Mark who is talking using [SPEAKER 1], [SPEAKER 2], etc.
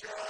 [SPEAKER 1] شَاءَ